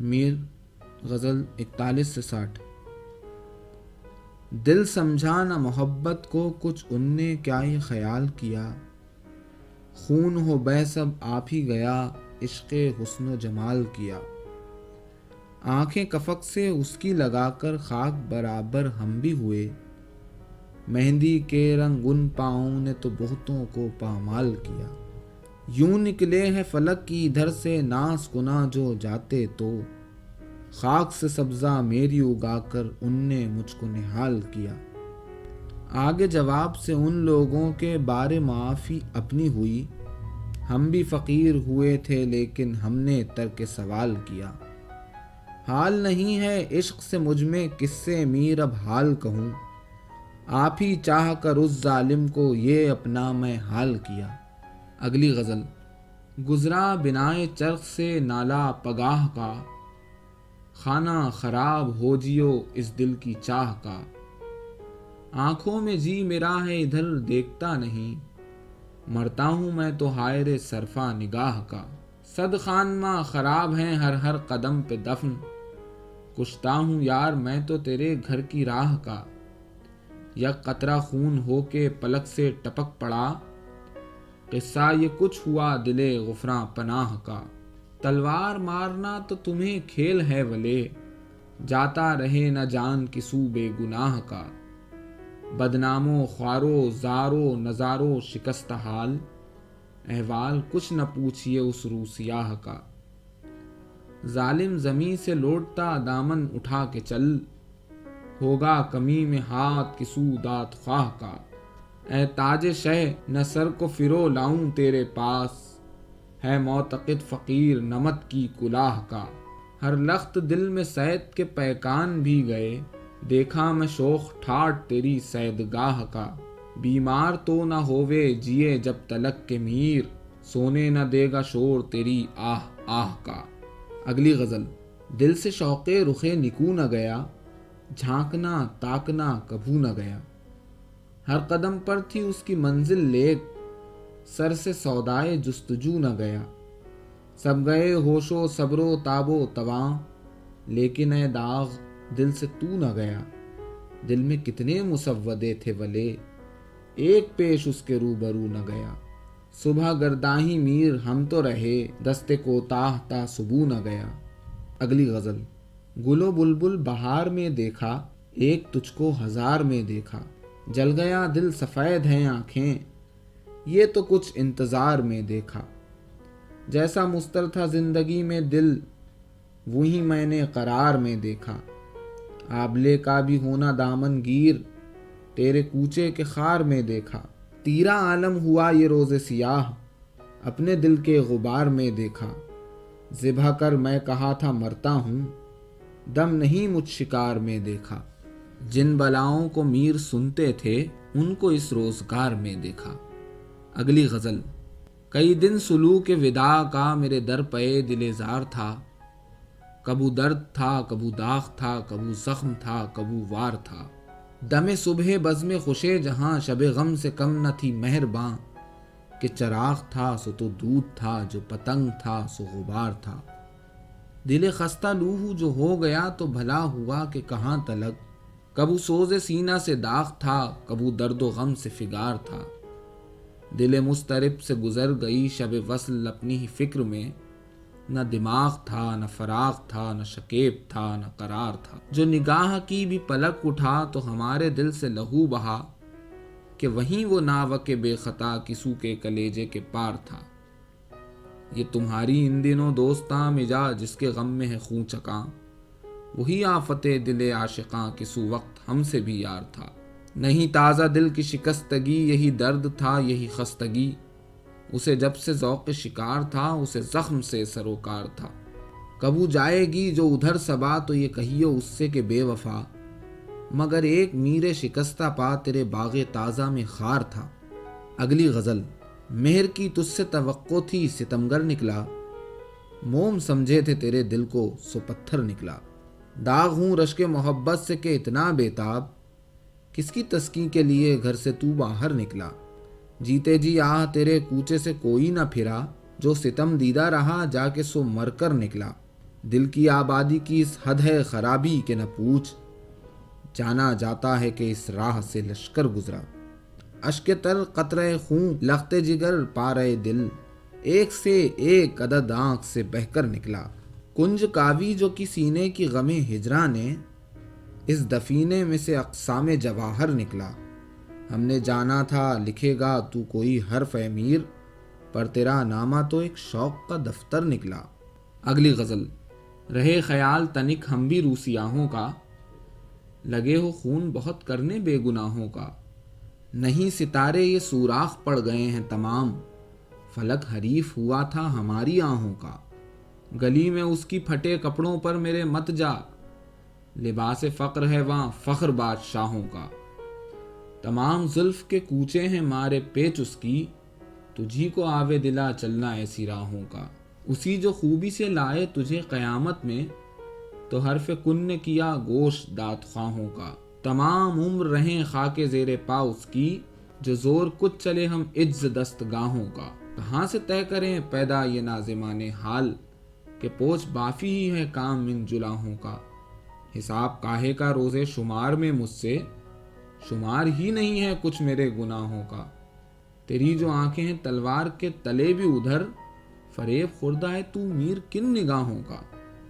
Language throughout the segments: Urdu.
میر غزل اکتالیس سے ساٹھ۔ دل سمجھا نہ محبت کو کچھ ان نے کیا یہ خیال کیا۔ خون ہو بہ سب آپ ہی گیا، عشق حسن و جمال کیا۔ آنکھیں کفق سے اس کی لگا کر خاک برابر ہم بھی ہوئے۔ مہندی کے رنگ ان پاؤں نے تو بہتوں کو پامال کیا۔ یوں نکلے ہیں فلک کی ادھر سے ناس گنا جو جاتے تو۔ خاک سے سبزہ میری اگا کر ان نے مجھ کو نہال کیا۔ آگے جواب سے ان لوگوں کے بارے معافی اپنی ہوئی۔ ہم بھی فقیر ہوئے تھے لیکن ہم نے ترک سوال کیا۔ حال نہیں ہے عشق سے مجھ میں کس سے میر اب حال کہوں۔ آپ ہی چاہ کر اس ظالم کو یہ اپنا میں حال کیا۔ اگلی غزل۔ گزرا بنائے چرخ سے نالا پگاہ کا، خانہ خراب ہو جیو اس دل کی چاہ کا۔ آنکھوں میں جی میرا ہے، ادھر دیکھتا نہیں۔ مرتا ہوں میں تو ہائر صرفا نگاہ کا۔ صد خانمہ خراب ہیں ہر ہر قدم پہ دفن۔ کشتا ہوں یار میں تو تیرے گھر کی راہ کا۔ یک قطرہ خون ہو کے پلک سے ٹپک پڑا۔ قصہ یہ کچھ ہوا دل غفراں پناہ کا۔ تلوار مارنا تو تمہیں کھیل ہے ولے، جاتا رہے نہ جان کسو بے گناہ کا۔ بدنامو خوارو زارو نظارو شکست حال، احوال کچھ نہ پوچھئے اس رو سیاہ کا۔ ظالم زمیں سے لوٹتا دامن اٹھا کے چل، ہوگا کمی میں ہاتھ کسو دات خواہ کا۔ اے تاج شہ، نہ سر کو فرو لاؤں تیرے پاس۔ ہے معتقد فقیر نمت کی کلاہ کا۔ ہر لخت دل میں سید کے پیکان بھی گئے۔ دیکھا میں شوخ ٹھاٹ تیری سید گاہ کا۔ بیمار تو نہ ہووے جیے جب تلک کے میر۔ سونے نہ دے گا شور تیری آہ آہ کا۔ اگلی غزل، دل سے شوق رخے نکو نہ گیا۔ جھانکنا، تاکنا، کبھو نہ گیا۔ ہر قدم پر تھی اس کی منزل لیک، سر سے سودائے جستجو نہ گیا۔ سب گئے ہوشو صبرو تابو تواں لیکن اے داغ، دل سے تو نہ گیا۔ دل میں کتنے مسودے تھے ولے، ایک پیش اس کے روبرو نہ گیا۔ صبح گرداہی میر ہم تو رہے دستے کو تاہ تا سبو نہ گیا۔ اگلی غزل گلو بلبل بہار میں دیکھا، ایک تجھ کو ہزار میں دیکھا۔ جل گیا، دل سفید ہیں آنکھیں۔ یہ تو کچھ انتظار میں دیکھا۔ جیسا مستر تھا زندگی میں دل، وہی میں نے قرار میں دیکھا۔ آبلے کا بھی ہونا دامن گیر، تیرے کوچے کے خار میں دیکھا۔ تیرا عالم ہوا یہ روز سیاہ، اپنے دل کے غبار میں دیکھا۔ ذبح کر میں کہا تھا مرتا ہوں، دم نہیں مجھ شکار میں دیکھا۔ جن بلاؤں کو میر سنتے تھے، ان کو اس روزگار میں دیکھا۔ اگلی غزل۔ کئی دن سلو کے ودا کا میرے در پے دل زار تھا۔ کبو درد تھا، کبو داغ تھا، کبو زخم تھا، کبو وار تھا۔ دم صبح بزم خوشے جہاں شب غم سے کم نہ تھی مہرباں۔ کہ چراغ تھا، سو تو دودھ تھا، جو پتنگ تھا، سو غبار تھا۔ دل خستہ لوہو جو ہو گیا تو بھلا ہوا کہ کہاں تلک کبو سوز سینہ سے داغ تھا کبو درد و غم سے فگار تھا۔ دل مسترب سے گزر گئی شب وصل اپنی ہی فکر میں۔ نہ دماغ تھا، نہ فراغ تھا، نہ شکیب تھا، نہ قرار تھا۔ جو نگاہ کی بھی پلک اٹھا تو ہمارے دل سے لہو بہا کہ وہیں وہ ناو کے بے خطا کسو کے کلیجے کے پار تھا۔ یہ تمہاری ان دنوں دوستاں مجاج جس کے غم میں ہے خون چکاں۔ وہی آفت دل عاشقاں کسو وقت ہم سے بھی یار تھا۔ نہیں تازہ دل کی شکستگی، یہی درد تھا، یہی خستگی۔ اسے جب سے ذوق شکار تھا، اسے زخم سے سروکار تھا۔ کبو جائے گی جو ادھر سبا، تو یہ کہیو اس سے کہ بے وفا۔ مگر ایک میر شکستہ پا تیرے باغ تازہ میں خار تھا۔ اگلی غزل، مہر کی تجھ سے توقع تھی، ستمگر نکلا۔ موم سمجھے تھے تیرے دل کو، سو پتھر نکلا۔ داغ ہوں رشک محبت سے کہ اتنا بےتاب کس کی تسکین کے لیے گھر سے تو باہر نکلا؟ جیتے جی آہ، تیرے کوچے سے کوئی نہ پھرا، جو ستم دیدہ رہا جا کے سو مر کر نکلا۔ دل کی آبادی کی اس حد ہے خرابی کے نہ پوچھ۔ جانا جاتا ہے کہ اس راہ سے لشکر گزرا۔ اشک تر قطرے خون لخت جگر پارے دل۔ ایک سے ایک عدد آنکھ سے بہ کر نکلا۔ کنج کاوی جو کی سینے کی غم ہجرا نے، اس دفینے میں سے اقسام جواہر نکلا۔ ہم نے جانا تھا، لکھے گا تو کوئی حرف امیر، پر تیرا نامہ تو ایک شوق کا دفتر نکلا۔ اگلی غزل۔ رہے خیال تنک ہم بھی روسیاہوں کا، لگے ہو خون بہت کرنے بے گناہوں کا۔ نہیں ستارے یہ سوراخ پڑ گئے ہیں تمام، فلک حریف ہوا تھا ہماری آہوں کا۔ گلی میں اس کی پھٹے کپڑوں پر میرے مت جا۔ لباس فقر ہے وہاں فخر بادشاہوں کا۔ تمام زلف کے کوچے ہیں مارے پیچ اس کی۔ تجھی کو آوے دلا چلنا ایسی راہوں کا۔ اسی جو خوبی سے لائے تجھے قیامت میں، تو حرف کن نے کیا گوشت دات خواہوں کا۔ تمام عمر رہیں خاک زیر پا اس کی، جو زور کچھ چلے ہم عز دست گاہوں کا۔ کہاں سے طے کریں پیدا یہ نازمان حال؟ کہ پوچھ بافی ہی ہے کام من جلاہوں کا۔ حساب کاہے کا روزے شمار میں مجھ سے، شمار ہی نہیں ہے کچھ میرے گناہوں کا۔ تیری جو آنکھیں ہیں تلوار کے تلے بھی ادھر، فریب خوردہ ہے تو میر کن نگاہوں کا۔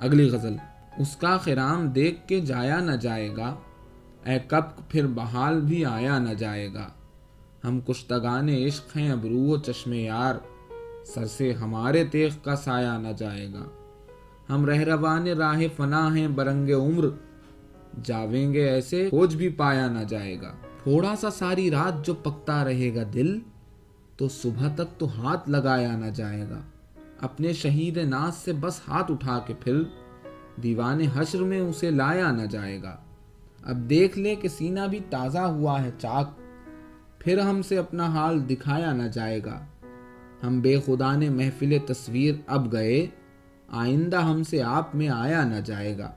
اگلی غزل، اس کا خرام دیکھ کے جایا نہ جائے گا، اے کب پھر بحال بھی آیا نہ جائے گا۔ ہم کشتگان عشق ہیں ابرو و چشم یار۔ سر سے ہمارے تیغ کا سایہ نہ جائے گا۔ ہم رہروان راہ فنا ہیں، برنگ عمر۔ جاویں گے ایسے، کھوج بھی پایا نہ جائے گا۔ تھوڑا سا ساری رات جو پکتا رہے گا دل، تو صبح تک تو ہاتھ لگایا نہ جائے گا۔ اپنے شہید ناز سے بس ہاتھ اٹھا کے پھر دیوان حشر میں اسے لایا نہ جائے گا۔ اب دیکھ لے کہ سینہ بھی تازہ ہوا ہے چاک۔ پھر ہم سے اپنا حال دکھایا نہ جائے گا۔ ہم بے خدا نے محفل تصویر اب گئے، آئندہ ہم سے آپ میں آیا نہ جائے گا۔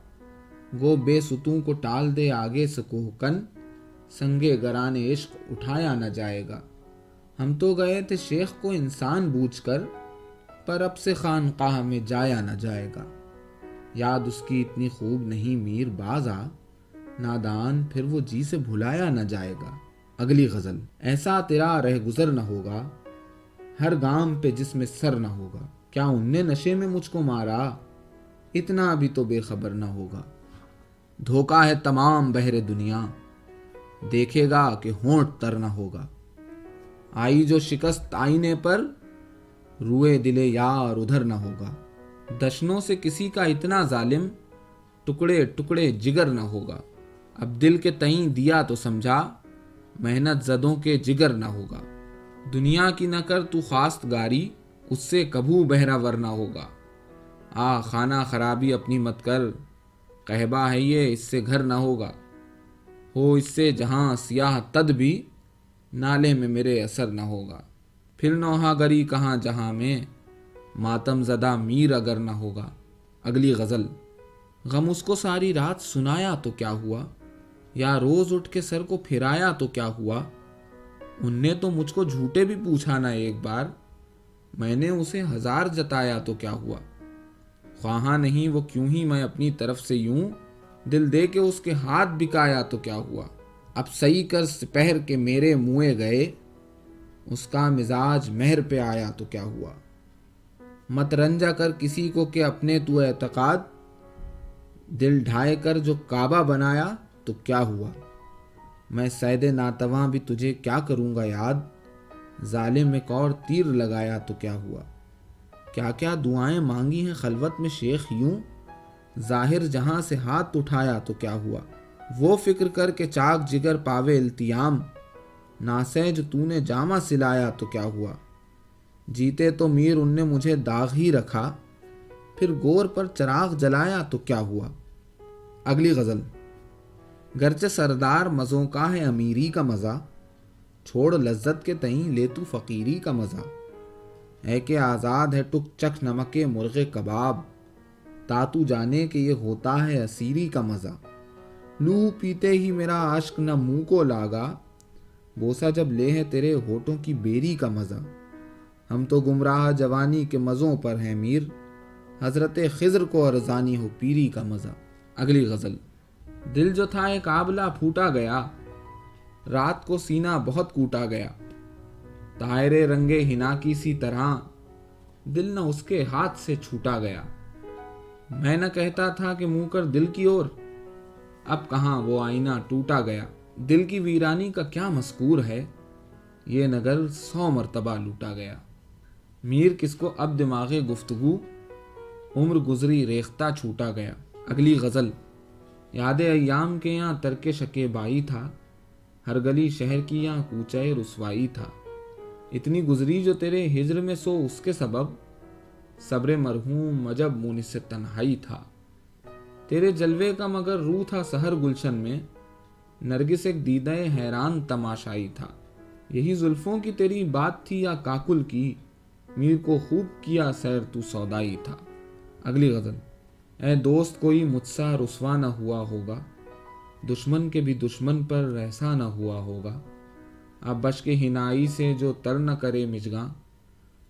وہ بے ستوں کو ٹال دے آگے سکوہ کن سنگے گران عشق اٹھایا نہ جائے گا۔ ہم تو گئے تھے شیخ کو انسان بوجھ کر، پر اب سے خانقاہ میں جایا نہ جائے گا۔ یاد اس کی اتنی خوب نہیں میر باز آ نادان پھر وہ جی سے بھلایا نہ جائے گا۔ اگلی غزل، ایسا تیرا رہ گزر نہ ہوگا۔ ہر گام پہ جس میں سر نہ ہوگا۔ کیا ان نے نشے میں مجھ کو مارا؟ اتنا بھی تو بے خبر نہ ہوگا۔ دھوکا ہے تمام بہر دنیا۔ دیکھے گا کہ ہونٹ تر نہ ہوگا۔ آئی جو شکست آئینے پر، روئے دلے یار ادھر نہ ہوگا۔ دشنوں سے کسی کا اتنا ظالم، ٹکڑے ٹکڑے جگر نہ ہوگا۔ اب دل کے تئیں دیا تو سمجھا، محنت زدوں کے جگر نہ ہوگا۔ دنیا کی نہ کر تو خواست گاری، اس سے کبھو بہرا ورنہ ہوگا۔ آ، خانہ خرابی اپنی مت کر۔ قہبہ ہے یہ، اس سے گھر نہ ہوگا۔ ہو، اس سے جہاں سیاہ تد بھی نالے میں میرے اثر نہ ہوگا۔ پھر نوحہ گری کہاں جہاں میں؟ ماتم زدہ میر اگر نہ ہوگا۔ اگلی غزل۔ غم اس کو ساری رات سنایا تو کیا ہوا؟ یا روز اٹھ کے سر کو پھرایا تو کیا ہوا؟ ان نے تو مجھ کو جھوٹے بھی پوچھا نہ ایک بار۔ میں نے اسے ہزار جتایا تو کیا ہوا؟ خواہاں نہیں، وہ کیوں ہی میں اپنی طرف سے یوں دل دے کے اس کے ہاتھ بکایا تو کیا ہوا؟ اب صحیح کر سپہر کے میرے منہ گئے، اس کا مزاج مہر پہ آیا تو کیا ہوا؟ مت رنجا کر کسی کو کہ اپنے تو اعتقاد، دل ڈھائے کر جو کعبہ بنایا تو کیا ہوا؟ میں سید ناتواں بھی تجھے کیا کروں گا یاد؟ ظالم ایک اور تیر لگایا تو کیا ہوا؟ کیا کیا دعائیں مانگی ہیں خلوت میں شیخ یوں؟ ظاہر جہاں سے ہاتھ اٹھایا تو کیا ہوا؟ وہ فکر کر کے چاک جگر پاوے التیام۔ ناسے جو تو نے جامع سلایا تو کیا ہوا؟ جیتے تو میر ان نے مجھے داغ ہی رکھا۔ پھر گور پر چراغ جلایا تو کیا ہوا؟ اگلی غزل۔ گرچہ سردار مزوں کا ہے امیری کا مزہ، چھوڑ لذت کے تئیں لے تو فقیری کا مزہ۔ اے کہ آزاد ہے ٹک چک نمک مرغ کباب تاتو جانے کہ یہ ہوتا ہے اسیری کا مزہ۔ لو پیتے ہی میرا عشق نہ منہ کو لاگا، بوسا جب لے ہے تیرے ہوٹوں کی بیری کا مزہ۔ ہم تو گمراہ جوانی کے مزوں پر ہیں میر، حضرت خضر کو ارزانی ہو پیری کا مزہ۔ اگلی غزل۔ دل جو تھا ایک آبلا پھوٹا گیا، رات کو سینہ بہت کوٹا گیا۔ تائرے رنگے ہنا کی سی طرح دل نہ اس کے ہاتھ سے چھوٹا گیا۔ میں نہ کہتا تھا کہ منہ کر دل کی اور۔ اب کہاں وہ آئینہ ٹوٹا گیا۔ دل کی ویرانی کا کیا مذکور ہے؟ یہ نگر سو مرتبہ لوٹا گیا۔ میر کس کو اب دماغ گفتگو، عمر گزری ریختہ چھوٹا گیا۔ اگلی غزل۔ یاد ایام کے یہاں ترک شکے بائی تھا، ہر گلی شہر کی یہاں کوچے رسوائی تھا۔ اتنی گزری جو تیرے ہجر میں سو، اس کے سبب صبر مرحوم مجب مونس سے تنہائی تھا۔ تیرے جلوے کا مگر روح تھا سہر گلشن میں، نرگس ایک دیدہ حیران تماشائی تھا۔ یہی زلفوں کی تیری بات تھی یا کاکل کی، میر کو خوب کیا سیر تو سودائی تھا۔ اگلی غزل۔ اے دوست، کوئی مجھ سا رسوا نہ ہوا ہوگا، دشمن کے بھی دشمن پر رہسا نہ ہوا ہوگا۔ اب بش کے ہنائی سے جو تر نہ کرے مجگاں،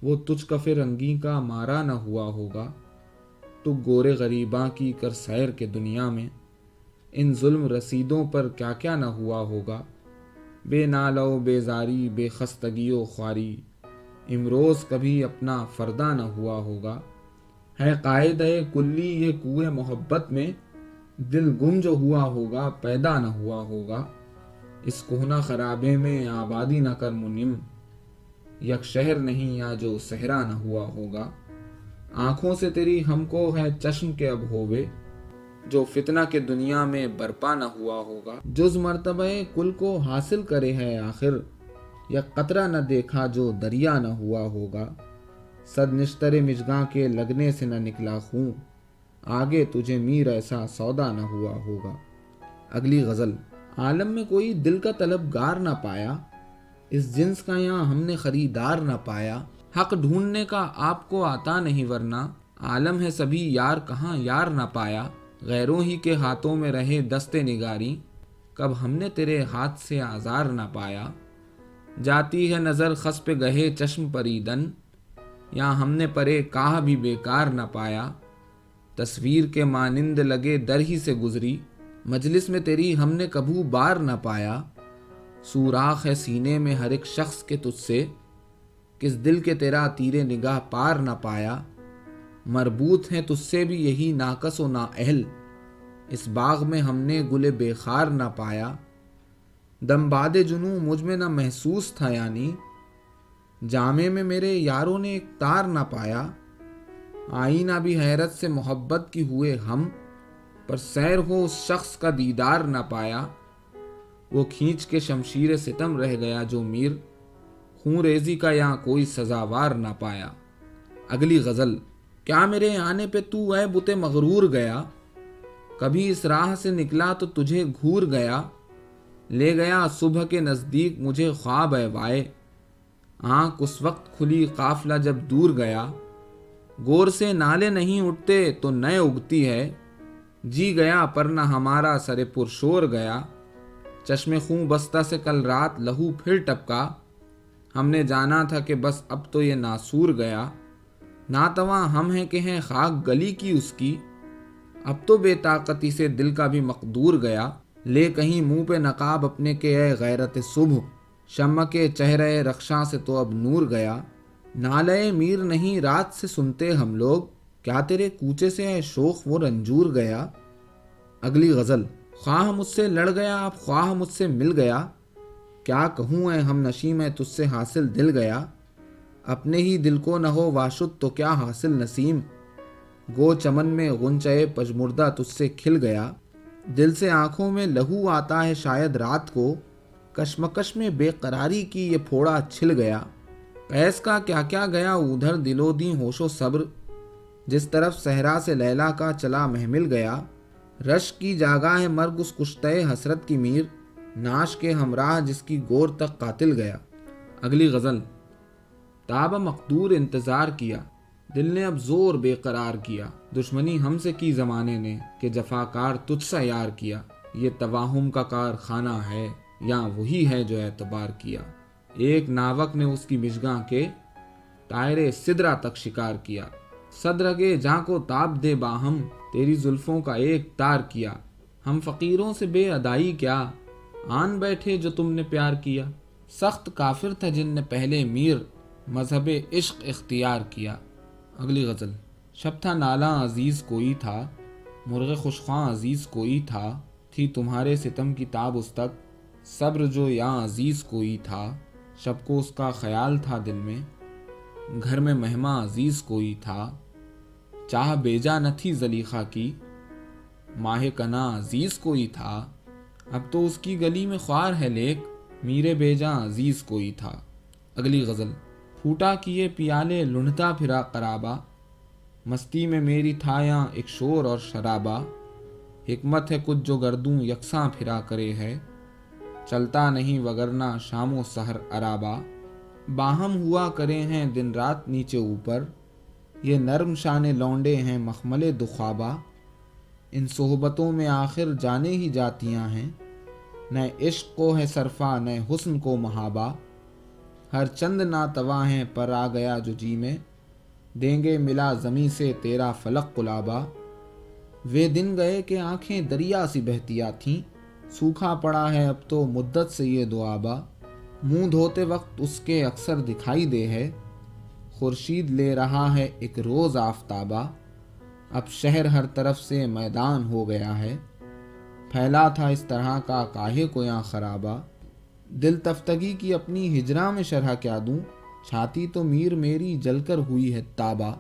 وہ تجھ کف رنگی کا مارا نہ ہوا ہوگا۔ تو گورے غریباں کی کر سیر کے دنیا میں، ان ظلم رسیدوں پر کیا کیا نہ ہوا ہوگا۔ بے نالو، بے زاری، بے خستگی و خواری، امروز کبھی اپنا فردہ نہ ہوا ہوگا۔ ہے قائد کلی یہ کوئے محبت میں دل گم جو ہوا ہوگا، پیدا نہ ہوا ہوگا۔ اس کوہنا خرابے میں آبادی نہ کر منم۔ یک شہر نہیں یا جو صحرا نہ ہوا ہوگا۔ آنکھوں سے تیری ہم کو ہے چشم کے اب ہوئے جو فتنہ کے دنیا میں برپا نہ ہوا ہوگا۔ جز مرتبہ کل کو حاصل کرے ہے آخر۔ یا قطرہ نہ دیکھا جو دریا نہ ہوا ہوگا۔ صد نشتر مجگاں کے لگنے سے نہ نکلا خون۔ آگے تجھے میر ایسا سودا نہ ہوا ہوگا۔ اگلی غزل، عالم میں کوئی دل کا طلبگار نہ پایا، اس جنس کا یہاں ہم نے خریدار نہ پایا۔ حق ڈھونڈنے کا آپ کو آتا نہیں ورنہ، عالم ہے سبھی یار کہاں یار نہ پایا۔ غیروں ہی کے ہاتھوں میں رہے دستے نگاری۔ کب ہم نے تیرے ہاتھ سے آزار نہ پایا۔ جاتی ہے نظر خس پہ گہے چشم پریدن۔ یا ہم نے پرے کہا بھی بیکار نہ پایا۔ تصویر کے مانند لگے در ہی سے گزری۔ مجلس میں تیری ہم نے کبھو بار نہ پایا۔ سوراخ ہے سینے میں ہر ایک شخص کے تجھ سے۔ کس دل کے تیرا تیرے نگاہ پار نہ پایا۔ مربوط ہیں تجھ سے بھی یہی ناقص و نا اہل۔ اس باغ میں ہم نے گل بے خار نہ پایا۔ دم باد جنو مجھ میں نہ محسوس تھا یعنی۔ جامع میں میرے یاروں نے ایک تار نہ پایا۔ آئینہ بھی حیرت سے محبت کی ہوئے ہم، پر سیر ہو اس شخص کا دیدار نہ پایا۔ وہ کھینچ کے شمشیر ستم رہ گیا جو میر، خون ریزی کا یہاں کوئی سزاوار نہ پایا۔ اگلی غزل، کیا میرے آنے پہ تو اے بتے مغرور گیا؟ کبھی اس راہ سے نکلا تو تجھے گھور گیا۔ لے گیا صبح کے نزدیک مجھے خواب ہے وائے۔ آنکھ اس وقت کھلی قافلہ جب دور گیا گور سے نالے نہیں اٹھتے تو نئے اگتی ہے۔ جی گیا پر نہ ہمارا سر پرشور گیا۔ چشم خوں بستہ سے کل رات لہو پھر ٹپکا۔ ہم نے جانا تھا کہ بس اب تو یہ ناسور گیا۔ ناتواں ہم ہیں کہ ہیں خاک گلی کی اس کی۔ اب تو بے طاقتی سے دل کا بھی مقدور گیا۔ لے کہیں منہ پہ نقاب اپنے کے اے غیرت صبح۔ شمع کے چہرے رخشاں سے تو اب نور گیا۔ نالے میر نہیں رات سے سنتے ہم لوگ، کیا تیرے کوچے سے ہے شوق وہ رنجور گیا۔ اگلی غزل، خواہ مجھ سے لڑ گیا، اب خواہ مجھ سے مل گیا۔ کیا کہوں اے ہم نشی میں تجھ سے حاصل دل گیا۔ اپنے ہی دل کو نہ ہو واشد تو کیا حاصل نسیم؟ گو چمن میں غنچے پجمردہ تجھ سے کھل گیا۔ دل سے آنکھوں میں لہو آتا ہے شاید رات کو۔ کشمکش میں بے قراری کی یہ پھوڑا چھل گیا۔ قیس کا کیا کیا گیا؟ ادھر دلو دی ہوش و صبر، جس طرف صحرا سے لیلا کا چلا محمل گیا۔ رش کی جاگا ہے مرگ اس کشتے حسرت کی میر، ناش کے ہمراہ جس کی گور تک قاتل گیا۔ اگلی غزل۔ تاب مقدور انتظار کیا، دل نے اب زور بے قرار کیا۔ دشمنی ہم سے کی زمانے نے، کہ جفاکار تجھ سا یار کیا۔ یہ تواہم کا کار خانہ ہے۔ یا وہی ہے جو اعتبار کیا۔ ایک ناوک نے اس کی مشگاں کے تائر سدرا تک شکار کیا۔ صدرگے جاں کو تاب دے باہم، تیری زلفوں کا ایک تار کیا۔ ہم فقیروں سے بے ادائی کیا؟ آن بیٹھے جو تم نے پیار کیا۔ سخت کافر تھا جن نے پہلے میر مذہب عشق اختیار کیا۔ اگلی غزل۔ شب تھا نالا عزیز کوئی تھا، مرغ خوشخواں عزیز کوئی تھا، تھی تمہارے ستم کی تاب اس تک۔ صبر جو یا عزیز کوئی تھا، شب کو اس کا خیال تھا دل میں۔ گھر میں مہماں عزیز کوئی تھا۔ چاہ بیجا نہ تھی زلیخا کی۔ ماہ کنا عزیز کوئی تھا۔ اب تو اس کی گلی میں خوار ہے لیک۔ میرے بیجا عزیز کوئی تھا۔ اگلی غزل۔ پھوٹا کیے پیالے لنٹتا پھرا قرابا مستی میں میری تھایاں ایک شور اور شرابا حکمت ہے کچھ جو گردوں یکساں پھرا کرے ہے۔ چلتا نہیں وگرنا شام و سحر ارابا باہم ہوا کرے ہیں دن رات نیچے اوپر۔ یہ نرم شان لونڈے ہیں مخمل دخوابہ۔ ان صحبتوں میں آخر جانے ہی جاتیاں ہیں۔ نہ عشق کو ہے صرفہ نہ حسن کو محابہ۔ ہر چند ناتوا ہیں پر آ گیا جو جی میں۔ دیں گے ملا زمیں سے تیرا فلق قلابا وہ دن گئے کہ آنکھیں دریا سی بہتیا تھیں۔ سوکھا پڑا ہے، اب تو مدت سے یہ دعابا منہ دھوتے وقت اس کے اکثر دکھائی دے ہے۔ خورشید لے رہا ہے ایک روز آفتابہ اب شہر ہر طرف سے میدان ہو گیا ہے۔ پھیلا تھا اس طرح کا کاہے کو یہاں خرابہ دل تفتگی کی اپنی ہجرا میں شرح کیا دوں؟ چھاتی تو میر میری جل کر ہوئی ہے تابہ